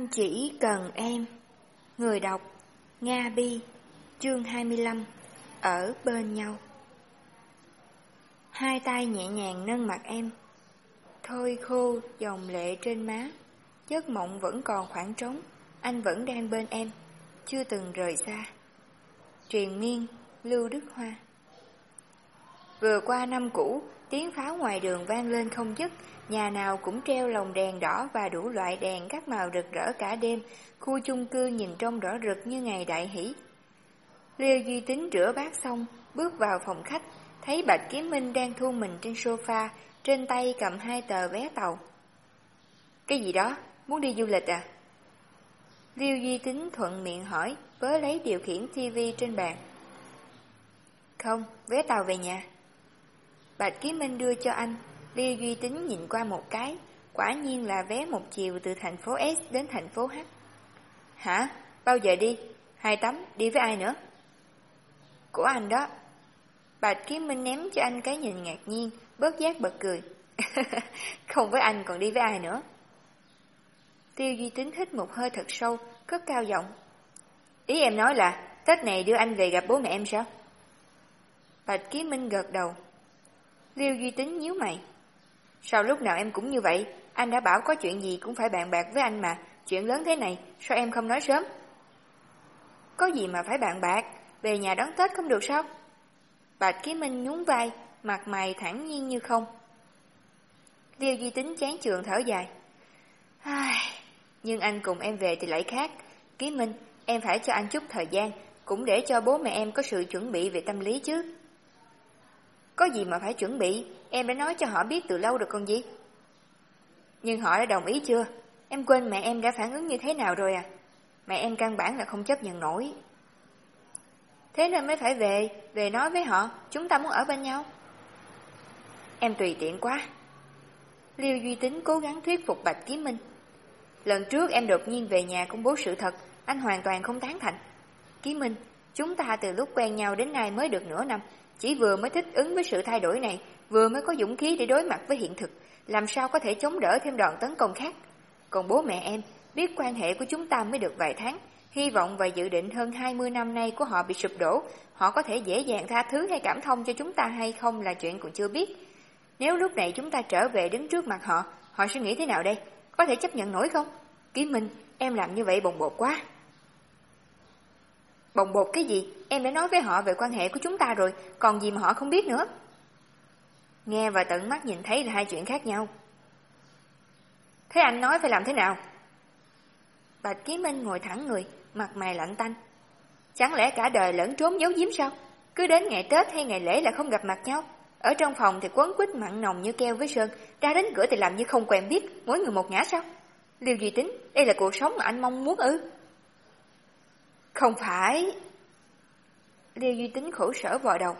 Anh chỉ cần em. Người đọc, Nga Bi, Chương 25 Ở bên nhau. Hai tay nhẹ nhàng nâng mặt em. Thôi khô, dòng lệ trên má. Giấc mộng vẫn còn khoảng trống. Anh vẫn đang bên em, Chưa từng rời xa. Truyền miên, Lưu Đức Hoa. Vừa qua năm cũ Tiếng pháo ngoài đường vang lên không dứt Nhà nào cũng treo lồng đèn đỏ và đủ loại đèn các màu rực rỡ cả đêm, khu chung cư nhìn trông rõ rực như ngày đại hỷ. Liêu Duy Tính rửa bát xong, bước vào phòng khách, thấy Bạch Kiếm Minh đang thu mình trên sofa, trên tay cầm hai tờ vé tàu. Cái gì đó? Muốn đi du lịch à? Liêu Duy Tính thuận miệng hỏi, vớ lấy điều khiển TV trên bàn. Không, vé tàu về nhà. Bạch Kiếm Minh đưa cho anh, Liêu Duy Tính nhìn qua một cái, quả nhiên là vé một chiều từ thành phố S đến thành phố H. Hả? Bao giờ đi? Hai tấm, đi với ai nữa? Của anh đó. Bạch Kiếm Minh ném cho anh cái nhìn ngạc nhiên, bớt giác bật cười. Không với anh còn đi với ai nữa? Tiêu Duy Tính hít một hơi thật sâu, cất cao giọng. Ý em nói là Tết này đưa anh về gặp bố mẹ em sao? Bạch Kiếm Minh gật đầu. Liêu Duy Tính nhíu mày. Sao lúc nào em cũng như vậy? Anh đã bảo có chuyện gì cũng phải bàn bạc với anh mà. Chuyện lớn thế này, sao em không nói sớm? Có gì mà phải bàn bạc? Về nhà đón Tết không được sao? Bạch Ký Minh nhún vai, mặt mày thẳng nhiên như không. Liêu Duy Tính chán trường thở dài. Ai... Nhưng anh cùng em về thì lại khác. Ký Minh, em phải cho anh chút thời gian, cũng để cho bố mẹ em có sự chuẩn bị về tâm lý chứ. Có gì mà phải chuẩn bị, em đã nói cho họ biết từ lâu rồi còn gì. Nhưng họ đã đồng ý chưa? Em quên mẹ em đã phản ứng như thế nào rồi à? Mẹ em căn bản là không chấp nhận nổi. Thế nên mới phải về, về nói với họ, chúng ta muốn ở bên nhau. Em tùy tiện quá. Liêu Duy Tính cố gắng thuyết phục Bạch Kiếm Minh. Lần trước em đột nhiên về nhà công bố sự thật, anh hoàn toàn không tán thành. Kiếm Minh, chúng ta từ lúc quen nhau đến nay mới được nửa năm, chỉ vừa mới thích ứng với sự thay đổi này, vừa mới có dũng khí để đối mặt với hiện thực, làm sao có thể chống đỡ thêm đòn tấn công khác. Còn bố mẹ em, biết quan hệ của chúng ta mới được vài tháng, hy vọng và dự định hơn 20 năm nay của họ bị sụp đổ, họ có thể dễ dàng tha thứ hay cảm thông cho chúng ta hay không là chuyện còn chưa biết. Nếu lúc này chúng ta trở về đứng trước mặt họ, họ sẽ nghĩ thế nào đây? Có thể chấp nhận nổi không? Kiếm Minh, em làm như vậy bồng bột quá. Bồng bột cái gì? Em đã nói với họ về quan hệ của chúng ta rồi, còn gì mà họ không biết nữa. Nghe và tận mắt nhìn thấy là hai chuyện khác nhau. Thế anh nói phải làm thế nào? Bạch Ký Minh ngồi thẳng người, mặt mày lạnh tanh. Chẳng lẽ cả đời lẫn trốn giấu giếm sao? Cứ đến ngày Tết hay ngày lễ là không gặp mặt nhau. Ở trong phòng thì quấn quýt mặn nồng như keo với Sơn, ra đến cửa thì làm như không quen biết, mỗi người một ngã sao? Liêu Duy Tính, đây là cuộc sống mà anh mong muốn ư? Không phải. Liêu Duy Tính khổ sở vò đầu.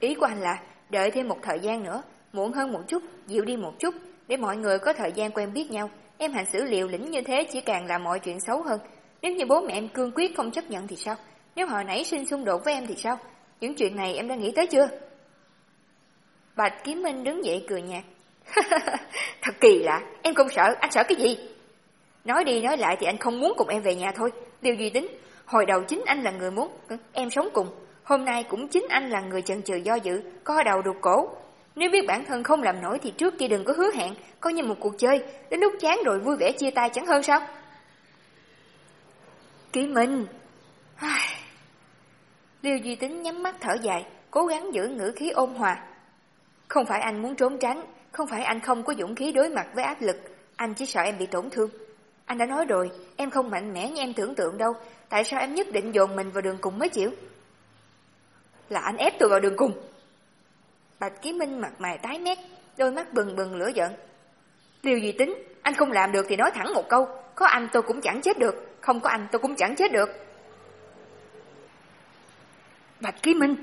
Ý của anh là đợi thêm một thời gian nữa, muộn hơn một chút, dịu đi một chút, để mọi người có thời gian quen biết nhau. Em hành xử liều lĩnh như thế chỉ càng làm mọi chuyện xấu hơn. Nếu như bố mẹ em cương quyết không chấp nhận thì sao? Nếu họ nảy sinh xung đột với em thì sao? Những chuyện này em đã nghĩ tới chưa? Bạch Kiếm Minh đứng dậy cười nhạt. Thật kỳ lạ, em không sợ, anh sợ cái gì? Nói đi nói lại thì anh không muốn cùng em về nhà thôi. Điều gì tính, Hồi đầu chính anh là người muốn em sống cùng, hôm nay cũng chính anh là người chần chừ do dự, co đầu đục cổ. Nếu biết bản thân không làm nổi thì trước kia đừng có hứa hẹn, coi như một cuộc chơi, đến lúc chán rồi vui vẻ chia tay chẳng hơn sao? Ký Minh Liêu Duy Tính nhắm mắt thở dài, cố gắng giữ ngữ khí ôn hòa. Không phải anh muốn trốn tránh, không phải anh không có dũng khí đối mặt với áp lực, anh chỉ sợ em bị tổn thương. Anh đã nói rồi, em không mạnh mẽ như em tưởng tượng đâu, tại sao em nhất định dồn mình vào đường cùng mới chịu? Là anh ép tôi vào đường cùng. Bạch Ký Minh mặt mày tái mét, đôi mắt bừng bừng lửa giận. Điều gì tính, anh không làm được thì nói thẳng một câu, có anh tôi cũng chẳng chết được, không có anh tôi cũng chẳng chết được. Bạch Ký Minh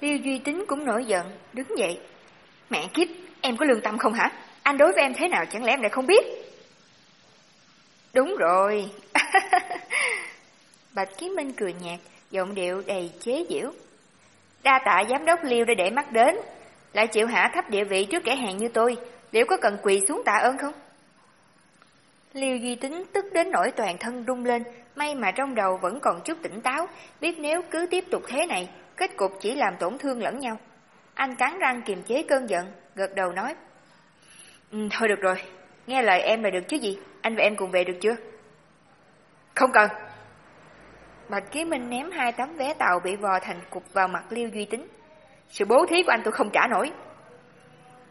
Liêu Duy Tính cũng nổi giận, đứng dậy. Mẹ kiếp, em có lương tâm không hả? Anh đối với em thế nào chẳng lẽ em lại không biết? Đúng rồi. Bạch Ký Minh cười nhạt, giọng điệu đầy chế giễu. Đa tạ giám đốc Liêu đã để mắt đến, lại chịu hạ thấp địa vị trước kẻ hèn như tôi, liệu có cần quỳ xuống tạ ơn không? Liêu Duy Tính tức đến nỗi toàn thân rung lên, may mà trong đầu vẫn còn chút tỉnh táo, biết nếu cứ tiếp tục thế này, kết cục chỉ làm tổn thương lẫn nhau. Anh cắn răng kiềm chế cơn giận, gật đầu nói. Ừ, thôi được rồi, nghe lời em là được chứ gì, anh và em cùng về được chưa? Không cần. Bạch Ký Minh ném hai tấm vé tàu bị vò thành cục vào mặt Liêu Duy Tính. Sự bố thí của anh tôi không trả nổi.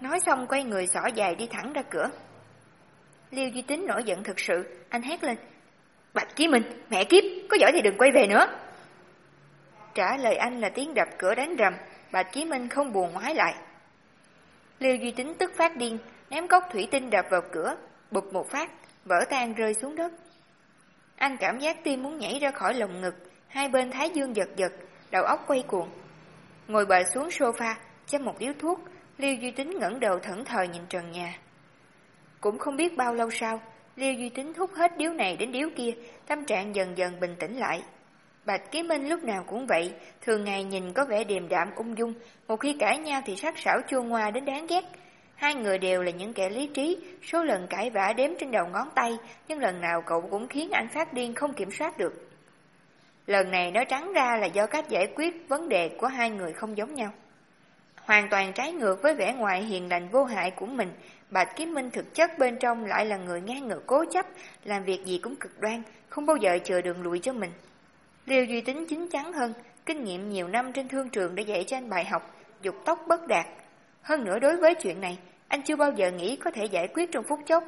Nói xong quay người xỏ dài đi thẳng ra cửa. Liêu Duy Tính nổi giận thực sự, anh hét lên. Bạch Ký Minh, mẹ kiếp, có giỏi thì đừng quay về nữa. Trả lời anh là tiếng đập cửa đánh rầm, Bạch Ký Minh không buồn ngoái lại. Liêu Duy Tính tức phát điên, ném cốc thủy tinh đập vào cửa, bụp một phát, vỡ tan rơi xuống đất. Anh cảm giác tim muốn nhảy ra khỏi lồng ngực, hai bên thái dương giật giật, đầu óc quay cuồng. Ngồi bệt xuống sofa, châm một điếu thuốc, Liêu Duy Tính ngẩng đầu thẫn thờ nhìn trần nhà. Cũng không biết bao lâu sau, Liêu Duy Tính hút hết điếu này đến điếu kia, tâm trạng dần dần bình tĩnh lại. Bạch Ký Minh lúc nào cũng vậy, thường ngày nhìn có vẻ điềm đạm ung dung, một khi cãi nhau thì sắc sảo chua ngoa đến đáng ghét. Hai người đều là những kẻ lý trí, số lần cãi vã đếm trên đầu ngón tay, nhưng lần nào cậu cũng khiến anh phát điên không kiểm soát được. Lần này nói trắng ra là do cách giải quyết vấn đề của hai người không giống nhau. Hoàn toàn trái ngược với vẻ ngoài hiền lành vô hại của mình, Bạch Kiếm Minh thực chất bên trong lại là người ngang ngược cố chấp, làm việc gì cũng cực đoan, không bao giờ chờ đường lùi cho mình. Liêu Duy Tính chính chắn hơn, kinh nghiệm nhiều năm trên thương trường đã dạy cho anh bài học, dục tốc bất đạt. Hơn nữa đối với chuyện này, anh chưa bao giờ nghĩ có thể giải quyết trong phút chốc.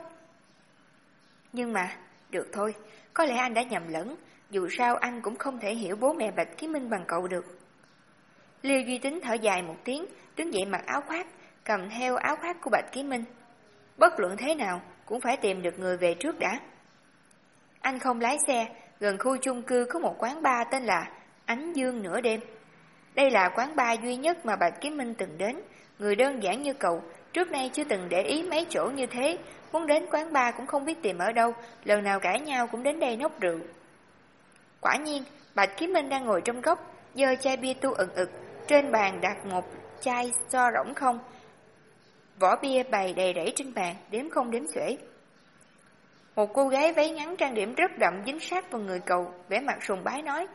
Nhưng mà, được thôi, có lẽ anh đã nhầm lẫn, dù sao anh cũng không thể hiểu bố mẹ Bạch ký Minh bằng cậu được. Liêu Duy Tính thở dài một tiếng, đứng dậy mặc áo khoác, cầm theo áo khoác của Bạch ký Minh. Bất luận thế nào, cũng phải tìm được người về trước đã. Anh không lái xe, gần khu chung cư có một quán bar tên là Ánh Dương Nửa Đêm. Đây là quán bar duy nhất mà Bạch Kiếm Minh từng đến, người đơn giản như cậu, trước nay chưa từng để ý mấy chỗ như thế, muốn đến quán bar cũng không biết tìm ở đâu, lần nào cãi nhau cũng đến đây nốc rượu. Quả nhiên, Bạch Kiếm Minh đang ngồi trong góc, giơ chai bia tu ẩn ực, trên bàn đặt một chai so rỗng không. Vỏ bia bày đầy rẫy trên bàn, đếm không đếm xuể. Một cô gái váy ngắn trang điểm rất đậm dính sát vào người cậu, vẻ mặt sùng bái nói.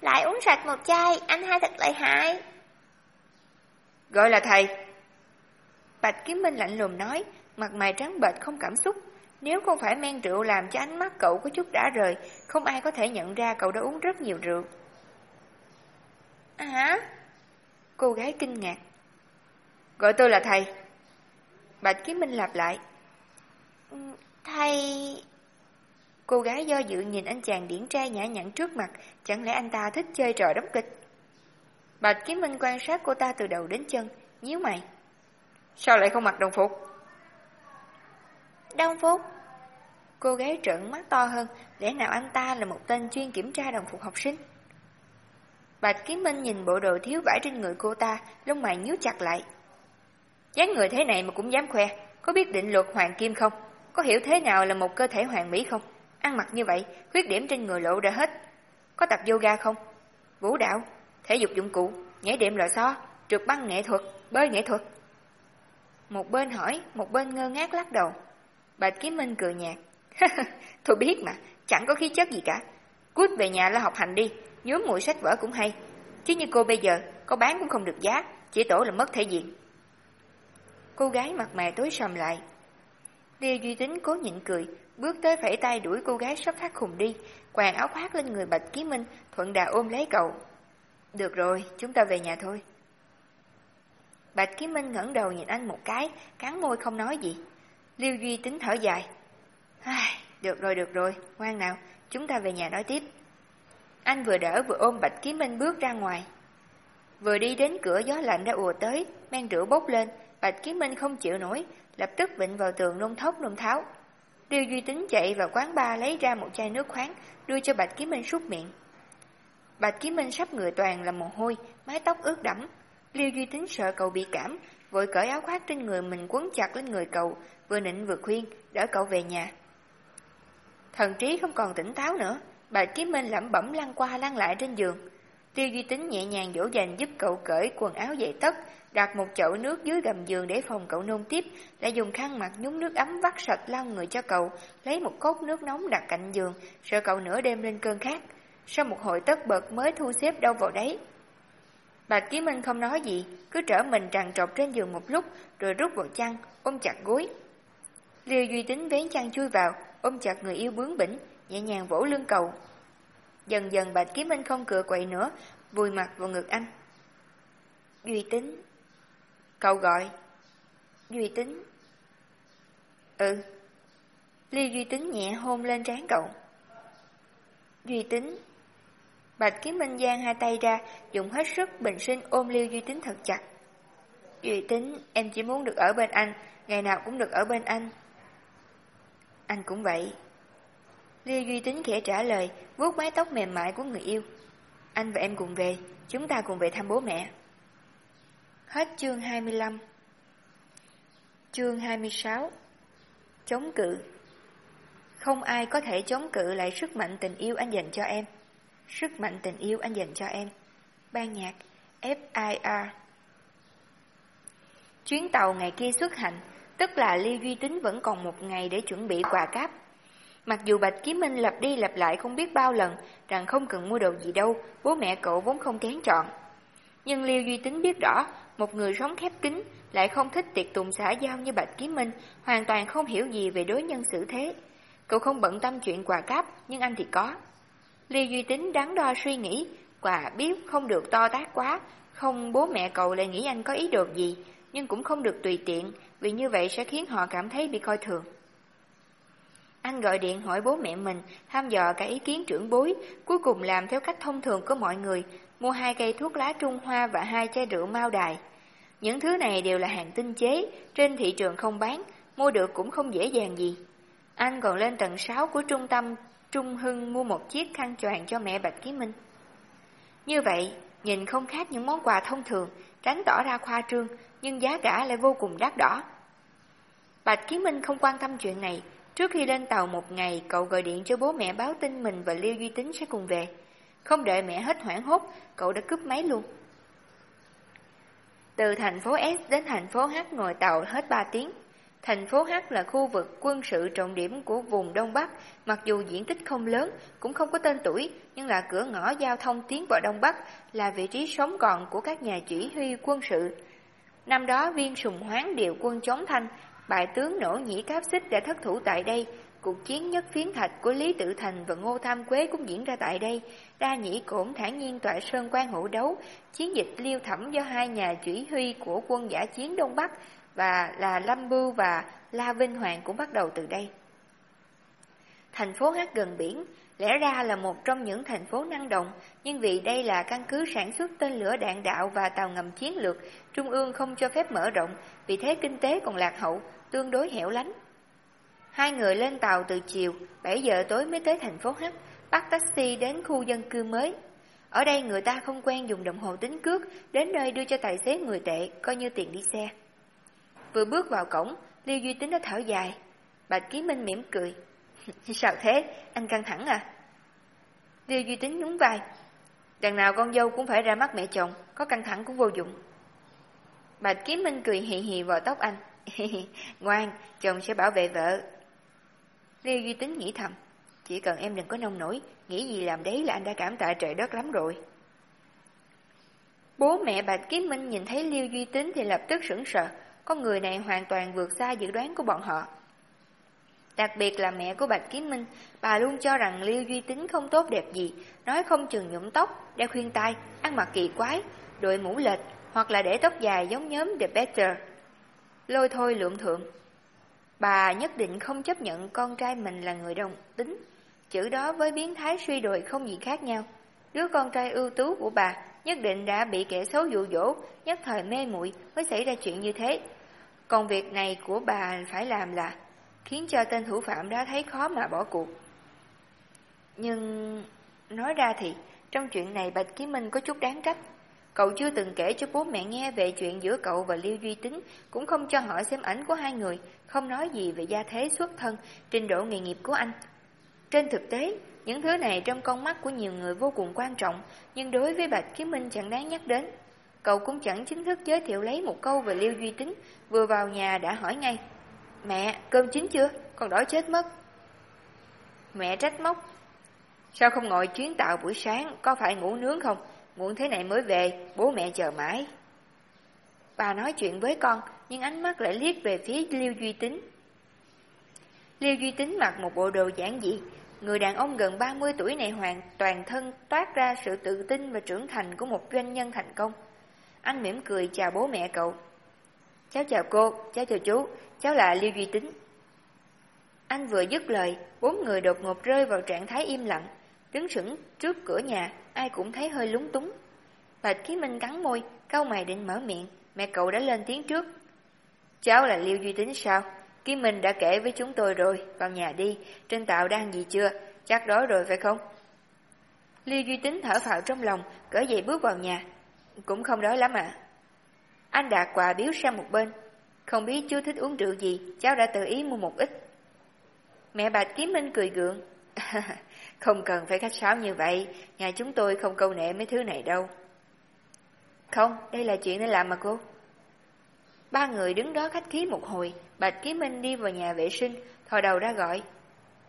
Lại uống sạch một chai, anh hai thật lợi hại. Gọi là thầy. Bạch Kiếm Minh lạnh lùng nói, mặt mày trắng bệch không cảm xúc. Nếu không phải men rượu làm cho ánh mắt cậu có chút đã rời, không ai có thể nhận ra cậu đã uống rất nhiều rượu. À hả? Cô gái kinh ngạc. Gọi tôi là thầy. Bạch Kiếm Minh lặp lại. Ừ, thầy... Cô gái do dự nhìn anh chàng điển trai nhã nhặn trước mặt, chẳng lẽ anh ta thích chơi trò đóng kịch? Bạch Kiếm Minh quan sát cô ta từ đầu đến chân, nhíu mày. Sao lại không mặc đồng phục? Đồng phục? Cô gái trợn mắt to hơn, lẽ nào anh ta là một tên chuyên kiểm tra đồng phục học sinh? Bạch Kiếm Minh nhìn bộ đồ thiếu vải trên người cô ta, lông mày nhíu chặt lại. dáng người thế này mà cũng dám khoe, có biết định luật hoàng kim không? Có hiểu thế nào là một cơ thể hoàng mỹ không? Ăn mặc như vậy, khuyết điểm trên người lộ ra hết. Có tập yoga không? Vũ đạo, thể dục dụng cụ, nhảy đệm lò xo, trượt băng nghệ thuật, bơi nghệ thuật. Một bên hỏi, một bên ngơ ngác lắc đầu. Bạch Kiếm Minh cười nhạt. Tôi biết mà, chẳng có khí chất gì cả. Cút về nhà lo học hành đi, nhớ mũi sách vở cũng hay. Chứ như cô bây giờ, có bán cũng không được giá, chỉ tổ là mất thể diện. Cô gái mặt mày tối sầm lại. Liêu Duy Tính cố nhịn cười, bước tới phẩy tay đuổi cô gái sắp phát khùng đi, quàng áo khoác lên người Bạch Ký Minh, thuận đà ôm lấy cậu. Được rồi, chúng ta về nhà thôi. Bạch Ký Minh ngẩng đầu nhìn anh một cái, cắn môi không nói gì. Liêu Duy Tính thở dài. Ai, được rồi, được rồi, ngoan nào, chúng ta về nhà nói tiếp. Anh vừa đỡ vừa ôm Bạch Ký Minh bước ra ngoài. Vừa đi đến cửa gió lạnh đã ùa tới, men rượu bốc lên, Bạch Ký Minh không chịu nổi, lập tức vịnh vào tường nôn thốc nôn tháo. Lưu Duy Tính chạy vào quán bar lấy ra một chai nước khoáng, đưa cho Bạch Ký Minh súc miệng. Bạch Ký Minh sắp người toàn là mồ hôi, mái tóc ướt đẫm. Liêu Duy Tính sợ cậu bị cảm, vội cởi áo khoác trên người mình quấn chặt lên người cậu, vừa nịnh vừa khuyên, đỡ cậu về nhà. Thần trí không còn tỉnh táo nữa, Bạch Kiếm Minh lẩm bẩm lăn qua lăn lại trên giường. Tiêu Duy Tính nhẹ nhàng dỗ dành giúp cậu cởi quần áo dậy tất, đặt một chậu nước dưới gầm giường để phòng cậu nôn tiếp, lại dùng khăn mặt nhúng nước ấm vắt sạch lau người cho cậu, lấy một cốc nước nóng đặt cạnh giường, sợ cậu nửa đêm lên cơn khát. Sau một hồi tất bật mới thu xếp đâu vào đấy. Bạch Ký Minh không nói gì, cứ trở mình tràn trọc trên giường một lúc, rồi rút vào chăn, ôm chặt gối. Liêu Duy Tính vén chăn chui vào, ôm chặt người yêu bướng bỉnh, nhẹ nhàng vỗ lưng cậu. Dần dần Bạch Ký Minh không cựa quậy nữa, vùi mặt vào ngực anh. Duy Tính. Cậu gọi. Duy Tính. Ừ. Liêu Duy Tính nhẹ hôn lên trán cậu. Duy Tính. Bạch Kiếm Minh giang hai tay ra, dùng hết sức bình sinh ôm Liêu Duy Tính thật chặt. Duy Tính, em chỉ muốn được ở bên anh, ngày nào cũng được ở bên anh. Anh cũng vậy. Liêu Duy Tính khẽ trả lời, vuốt mái tóc mềm mại của người yêu. Anh và em cùng về, chúng ta cùng về thăm bố mẹ. Hết chương 25 Chương 26 Chống cự Không ai có thể chống cự lại sức mạnh tình yêu anh dành cho em. Sức mạnh tình yêu anh dành cho em. Ban nhạc FIR Chuyến tàu ngày kia xuất hành, tức là Lưu Duy Tính vẫn còn một ngày để chuẩn bị quà cáp. Mặc dù Bạch Kiếm Minh lặp đi lặp lại không biết bao lần rằng không cần mua đồ gì đâu, bố mẹ cậu vốn không kén chọn. Nhưng Lưu Duy Tính biết rõ, một người sống khép kín, lại không thích tiệc tùng xã giao như Bạch Kiếm Minh, hoàn toàn không hiểu gì về đối nhân xử thế. Cậu không bận tâm chuyện quà cáp, nhưng anh thì có. Liêu Duy Tính đắn đo suy nghĩ, quà biết không được to tác quá, không bố mẹ cậu lại nghĩ anh có ý đồ gì, nhưng cũng không được tùy tiện, vì như vậy sẽ khiến họ cảm thấy bị coi thường. Anh gọi điện hỏi bố mẹ mình, tham dò cả ý kiến trưởng bối, cuối cùng làm theo cách thông thường của mọi người, mua hai cây thuốc lá Trung Hoa và hai chai rượu Mao Đài. Những thứ này đều là hàng tinh chế, trên thị trường không bán, mua được cũng không dễ dàng gì. Anh còn lên tầng 6 của trung tâm Trung Hưng mua một chiếc khăn choàng cho mẹ Bạch Ký Minh. Như vậy, nhìn không khác những món quà thông thường, tránh tỏ ra khoa trương, nhưng giá cả lại vô cùng đắt đỏ. Bạch Ký Minh không quan tâm chuyện này, Trước khi lên tàu một ngày, cậu gọi điện cho bố mẹ báo tin mình và Liêu Duy Tính sẽ cùng về. Không đợi mẹ hết hoảng hốt, cậu đã cướp máy luôn. Từ thành phố S đến thành phố H ngồi tàu hết 3 tiếng. Thành phố H là khu vực quân sự trọng điểm của vùng Đông Bắc, mặc dù diện tích không lớn, cũng không có tên tuổi, nhưng là cửa ngõ giao thông tiến vào Đông Bắc, là vị trí sống còn của các nhà chỉ huy quân sự. Năm đó viên sùng hoáng điều quân chống thanh, Bại tướng nổ nhĩ cáp xích đã thất thủ tại đây, cuộc chiến nhất phiến thạch của Lý Tự Thành và Ngô Tham Quế cũng diễn ra tại đây. Đa nhĩ cổn thản nhiên tọa sơn quan hữu đấu, chiến dịch liêu thẩm do hai nhà chỉ huy của quân giả chiến Đông Bắc và là Lâm Bưu và La Vinh Hoàng cũng bắt đầu từ đây. Thành phố Hát gần biển, lẽ ra là một trong những thành phố năng động, nhưng vì đây là căn cứ sản xuất tên lửa đạn đạo và tàu ngầm chiến lược, Trung ương không cho phép mở rộng, vì thế kinh tế còn lạc hậu, tương đối hẻo lánh. Hai người lên tàu từ chiều, 7 giờ tối mới tới thành phố H, bắt taxi đến khu dân cư mới. Ở đây người ta không quen dùng đồng hồ tính cước, đến nơi đưa cho tài xế người tệ, coi như tiền đi xe. Vừa bước vào cổng, Liêu Duy Tính đã thở dài. Bạch Ký Minh mỉm cười. Sao thế, anh căng thẳng à? Liêu Duy Tính nhún vai. Đằng nào con dâu cũng phải ra mắt mẹ chồng, có căng thẳng cũng vô dụng. Bạch Ký Minh cười hì hì vào tóc anh. Ngoan, chồng sẽ bảo vệ vợ. Liêu Duy Tính nghĩ thầm, chỉ cần em đừng có nông nổi, nghĩ gì làm đấy là anh đã cảm tạ trời đất lắm rồi. Bố mẹ Bạch Kiếm Minh nhìn thấy Liêu Duy Tính thì lập tức sững sờ, con người này hoàn toàn vượt xa dự đoán của bọn họ. Đặc biệt là mẹ của Bạch Kiếm Minh, bà luôn cho rằng Liêu Duy Tính không tốt đẹp gì, nói không chừng nhuộm tóc, đeo khuyên tai, ăn mặc kỳ quái, đội mũ lệch, hoặc là để tóc dài giống nhóm The Better lôi thôi lượm thượng. Bà nhất định không chấp nhận con trai mình là người đồng tính, chữ đó với biến thái suy đồi không gì khác nhau. Đứa con trai ưu tú của bà nhất định đã bị kẻ xấu dụ dỗ, nhất thời mê muội mới xảy ra chuyện như thế. Còn việc này của bà phải làm là khiến cho tên thủ phạm đó thấy khó mà bỏ cuộc. Nhưng nói ra thì trong chuyện này Bạch Ký Minh có chút đáng trách. Cậu chưa từng kể cho bố mẹ nghe về chuyện giữa cậu và Liêu Duy Tính, cũng không cho họ xem ảnh của hai người, không nói gì về gia thế xuất thân, trình độ nghề nghiệp của anh. Trên thực tế, Những thứ này trong con mắt của nhiều người vô cùng quan trọng, nhưng đối với Bạch Kiếm Minh chẳng đáng nhắc đến. Cậu cũng chẳng chính thức giới thiệu lấy một câu về Liêu Duy Tính, vừa vào nhà đã hỏi ngay. Mẹ, cơm chín chưa? Con đói chết mất. Mẹ trách móc. Sao không ngồi chuyến tàu buổi sáng, có phải ngủ nướng không? Muộn thế này mới về, bố mẹ chờ mãi. Bà nói chuyện với con, nhưng ánh mắt lại liếc về phía Liêu Duy Tính. Liêu Duy Tính mặc một bộ đồ giản dị, người đàn ông gần 30 tuổi này hoàn toàn thân toát ra sự tự tin và trưởng thành của một doanh nhân thành công. Anh mỉm cười chào bố mẹ cậu. Cháu chào cô, cháu chào chú, cháu là Lưu Duy Tính. Anh vừa dứt lời, bốn người đột ngột rơi vào trạng thái im lặng, đứng sững trước cửa nhà, ai cũng thấy hơi lúng túng. Bạch Ký Minh cắn môi, câu mày định mở miệng, mẹ cậu đã lên tiếng trước. Cháu là Lưu Duy Tính sao? Ký Minh đã kể với chúng tôi rồi, vào nhà đi, trên tàu đang gì chưa? Chắc đói rồi phải không? Lưu Duy Tính thở phào trong lòng, cởi dậy bước vào nhà. Cũng không đói lắm à. Anh đạt quà biếu sang một bên. Không biết chú thích uống rượu gì, cháu đã tự ý mua một ít. Mẹ Bạch Kiếm Minh cười gượng. không cần phải khách sáo như vậy, nhà chúng tôi không câu nệ mấy thứ này đâu. Không, đây là chuyện nên làm mà cô. Ba người đứng đó khách khí một hồi, Bạch kiếm Minh đi vào nhà vệ sinh, thò đầu ra gọi.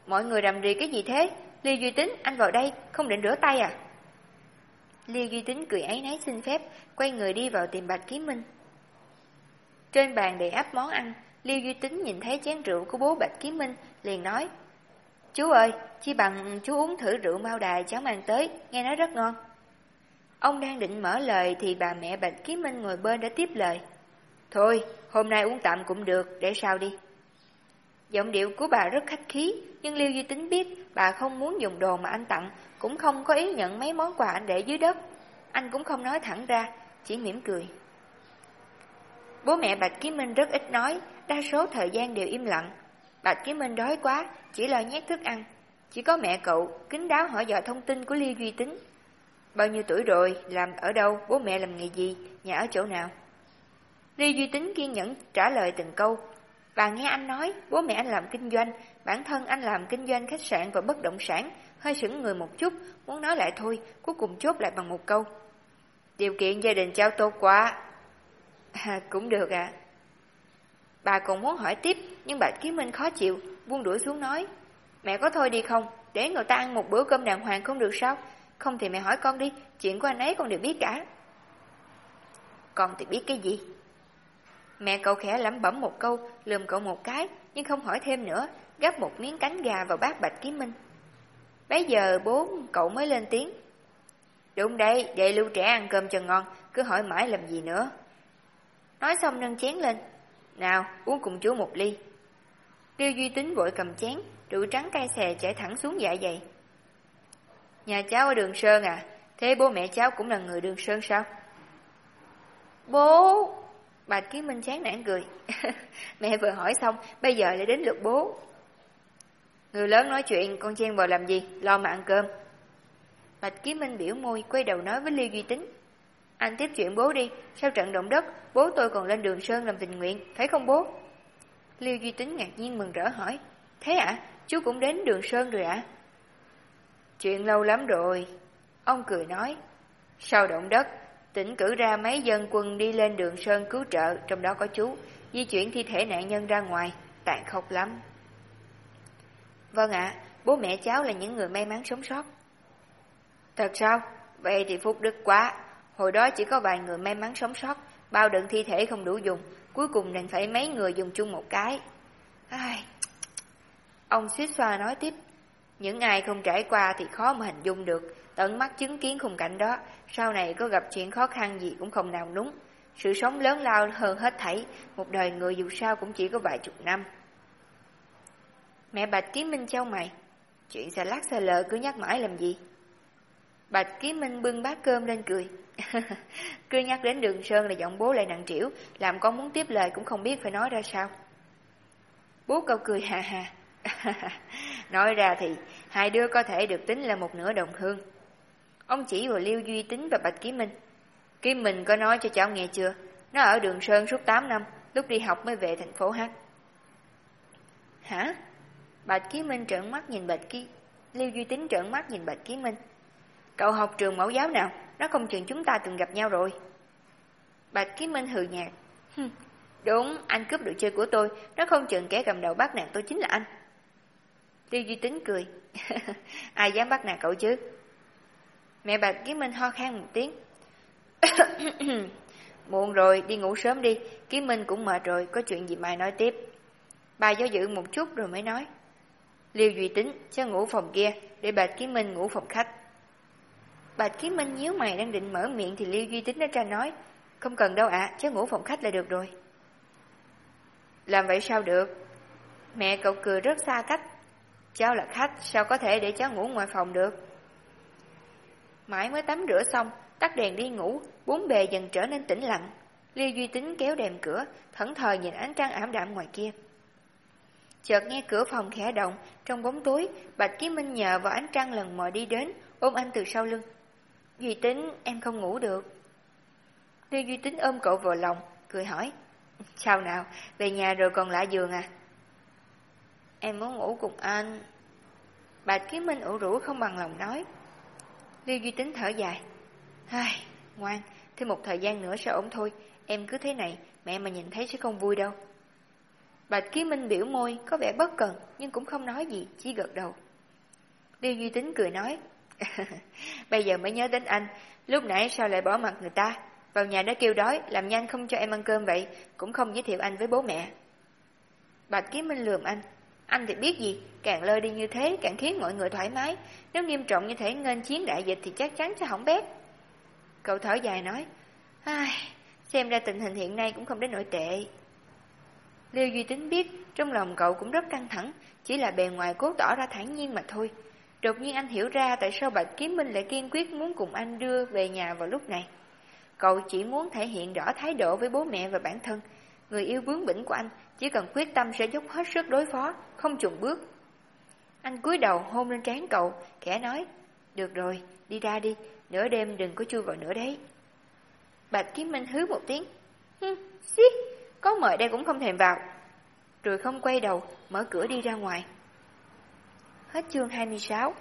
Mọi người đầm rì cái gì thế? Liêu Duy Tính, anh vào đây, không định rửa tay à? Lia Duy Tính cười ấy náy xin phép, quay người đi vào tìm Bạch Ký Minh. Trên bàn đầy áp món ăn, Liêu Duy Tính nhìn thấy chén rượu của bố Bạch Ký Minh, liền nói. Chú ơi, chi bằng chú uống thử rượu mao đài cháu mang tới, nghe nói rất ngon. Ông đang định mở lời thì bà mẹ Bạch Ký Minh ngồi bên đã tiếp lời. Thôi, hôm nay uống tạm cũng được, để sao đi. Giọng điệu của bà rất khách khí, nhưng Liêu Duy Tính biết bà không muốn dùng đồ mà anh tặng, cũng không có ý nhận mấy món quà anh để dưới đất. Anh cũng không nói thẳng ra, chỉ mỉm cười. Bố mẹ Bạch Ký Minh rất ít nói, đa số thời gian đều im lặng. Bạch Ký Minh đói quá, chỉ lo nhét thức ăn. Chỉ có mẹ cậu kính đáo hỏi dò thông tin của Liêu Duy Tính. Bao nhiêu tuổi rồi, làm ở đâu, bố mẹ làm nghề gì, nhà ở chỗ nào? liêu Duy Tính kiên nhẫn trả lời từng câu. Bà nghe anh nói, bố mẹ anh làm kinh doanh, bản thân anh làm kinh doanh khách sạn và bất động sản, hơi sững người một chút, muốn nói lại thôi, cuối cùng chốt lại bằng một câu. Điều kiện gia đình cháu tốt quá. À, cũng được ạ. À. Bà còn muốn hỏi tiếp, nhưng bà Ký Minh khó chịu, buông đuổi xuống nói. Mẹ có thôi đi không? Để người ta ăn một bữa cơm đàng hoàng không được sao? Không thì mẹ hỏi con đi, chuyện của anh ấy con đều biết cả. Con thì biết cái gì? Mẹ cậu khẽ lẩm bẩm một câu, lườm cậu một cái, nhưng không hỏi thêm nữa, gắp một miếng cánh gà vào bát Bạch Kiếm Minh. Bấy giờ bố cậu mới lên tiếng. Đúng đây, để lưu trẻ ăn cơm cho ngon, cứ hỏi mãi làm gì nữa. Nói xong nâng chén lên. Nào, uống cùng chú một ly. Tiêu Duy Tính vội cầm chén, rượu trắng cay xè chảy thẳng xuống dạ dày. Nhà cháu ở đường Sơn à, thế bố mẹ cháu cũng là người đường Sơn sao? Bố! Bạch Kiến Minh chán nản cười. Mẹ vừa hỏi xong, bây giờ lại đến lượt bố. Người lớn nói chuyện, con chen vào làm gì, lo mà ăn cơm. Bạch Kiến Minh biểu môi, quay đầu nói với Liêu Duy Tính. Anh tiếp chuyện bố đi, sau trận động đất, bố tôi còn lên đường Sơn làm tình nguyện, phải không bố? Liêu Duy Tính ngạc nhiên mừng rỡ hỏi. Thế ạ, chú cũng đến đường Sơn rồi ạ? Chuyện lâu lắm rồi. Ông cười nói. Sau động đất, tỉnh cử ra mấy dân quân đi lên đường Sơn cứu trợ, trong đó có chú, di chuyển thi thể nạn nhân ra ngoài, tàn khốc lắm. Vâng ạ, bố mẹ cháu là những người may mắn sống sót. Thật sao? Vậy thì phúc đức quá. Hồi đó chỉ có vài người may mắn sống sót, bao đựng thi thể không đủ dùng, cuối cùng đành phải mấy người dùng chung một cái. Ai... Ông suýt xoa nói tiếp, những ai không trải qua thì khó mà hình dung được, tận mắt chứng kiến khung cảnh đó, sau này có gặp chuyện khó khăn gì cũng không nào núng. Sự sống lớn lao hơn hết thảy, một đời người dù sao cũng chỉ có vài chục năm. Mẹ Bạch Kiến Minh trao mày, chuyện xà lát xà lợ cứ nhắc mãi làm gì? Bạch Kiến Minh bưng bát cơm lên cười. cứ nhắc đến đường Sơn là giọng bố lại nặng trĩu, làm con muốn tiếp lời cũng không biết phải nói ra sao. Bố cậu cười hà hà. nói ra thì hai đứa có thể được tính là một nửa đồng hương. Ông chỉ vào Liêu Duy Tính và Bạch Kiếm Minh. Kiếm Minh có nói cho cháu nghe chưa? Nó ở đường Sơn suốt 8 năm, lúc đi học mới về thành phố Hát. Hả? Bạch Kiếm Minh trợn mắt nhìn Bạch Kiếm Liêu Duy Tính trợn mắt nhìn Bạch Ký Minh. Cậu học trường mẫu giáo nào? Nó không chừng chúng ta từng gặp nhau rồi. Bạch Ký Minh hừ nhạt. Đúng, anh cướp đồ chơi của tôi, nó không chừng kẻ cầm đầu bắt nạt tôi chính là anh. Tiêu Duy Tính cười. Ai dám bắt nạt cậu chứ? Mẹ Bạch Kiếm Minh ho khan một tiếng. Muộn rồi, đi ngủ sớm đi, Kiếm Minh cũng mệt rồi, có chuyện gì mai nói tiếp. Bà do dự một chút rồi mới nói. Liêu Duy Tính, cho ngủ phòng kia, để Bạch Kiếm Minh ngủ phòng khách. Bạch Kiếm Minh nhíu mày đang định mở miệng thì Liêu Duy Tính đã ra nói. Không cần đâu ạ, à, cháu ngủ phòng khách là được rồi. Làm vậy sao được? Mẹ cậu cười rất xa cách. Cháu là khách, sao có thể để cháu ngủ ngoài phòng được? Mãi mới tắm rửa xong, tắt đèn đi ngủ, bốn bề dần trở nên tĩnh lặng. Liêu Duy Tính kéo đèn cửa, thẫn thờ nhìn ánh trăng ảm đạm ngoài kia. Chợt nghe cửa phòng khẽ động, trong bóng tối, Bạch Ký Minh nhờ vào ánh trăng lần mò đi đến, ôm anh từ sau lưng. Duy Tính, em không ngủ được. Liêu Duy Tính ôm cậu vào lòng, cười hỏi. Sao nào, về nhà rồi còn lại giường à? Em muốn ngủ cùng anh. Bạch Ký Minh ủ rũ không bằng lòng nói. Lưu Duy Tính thở dài. Ai, ngoan, thêm một thời gian nữa sẽ ổn thôi. Em cứ thế này, mẹ mà nhìn thấy sẽ không vui đâu. Bạch Ký Minh biểu môi, có vẻ bất cần, nhưng cũng không nói gì, chỉ gật đầu. Lưu Duy Tính cười nói. Bây giờ mới nhớ đến anh, lúc nãy sao lại bỏ mặt người ta? Vào nhà đã kêu đói, làm nhanh không cho em ăn cơm vậy, cũng không giới thiệu anh với bố mẹ. Bạch Kiếm Minh lườm anh, anh thì biết gì, càng lơ đi như thế càng khiến mọi người thoải mái, nếu nghiêm trọng như thế nên chiến đại dịch thì chắc chắn sẽ hỏng bét. Cậu thở dài nói, ai, xem ra tình hình hiện nay cũng không đến nổi tệ. Liêu Duy Tính biết, trong lòng cậu cũng rất căng thẳng, chỉ là bề ngoài cố tỏ ra thản nhiên mà thôi. Đột nhiên anh hiểu ra tại sao Bạch Kiếm Minh lại kiên quyết muốn cùng anh đưa về nhà vào lúc này. Cậu chỉ muốn thể hiện rõ thái độ với bố mẹ và bản thân. Người yêu bướng bỉnh của anh chỉ cần quyết tâm sẽ dốc hết sức đối phó, không chùn bước. Anh cúi đầu hôn lên trán cậu, kẻ nói, được rồi, đi ra đi, nửa đêm đừng có chui vào nữa đấy. Bạch Kiếm Minh hứ một tiếng, hừ, xí, có mời đây cũng không thèm vào. Rồi không quay đầu, mở cửa đi ra ngoài. Hết chương 26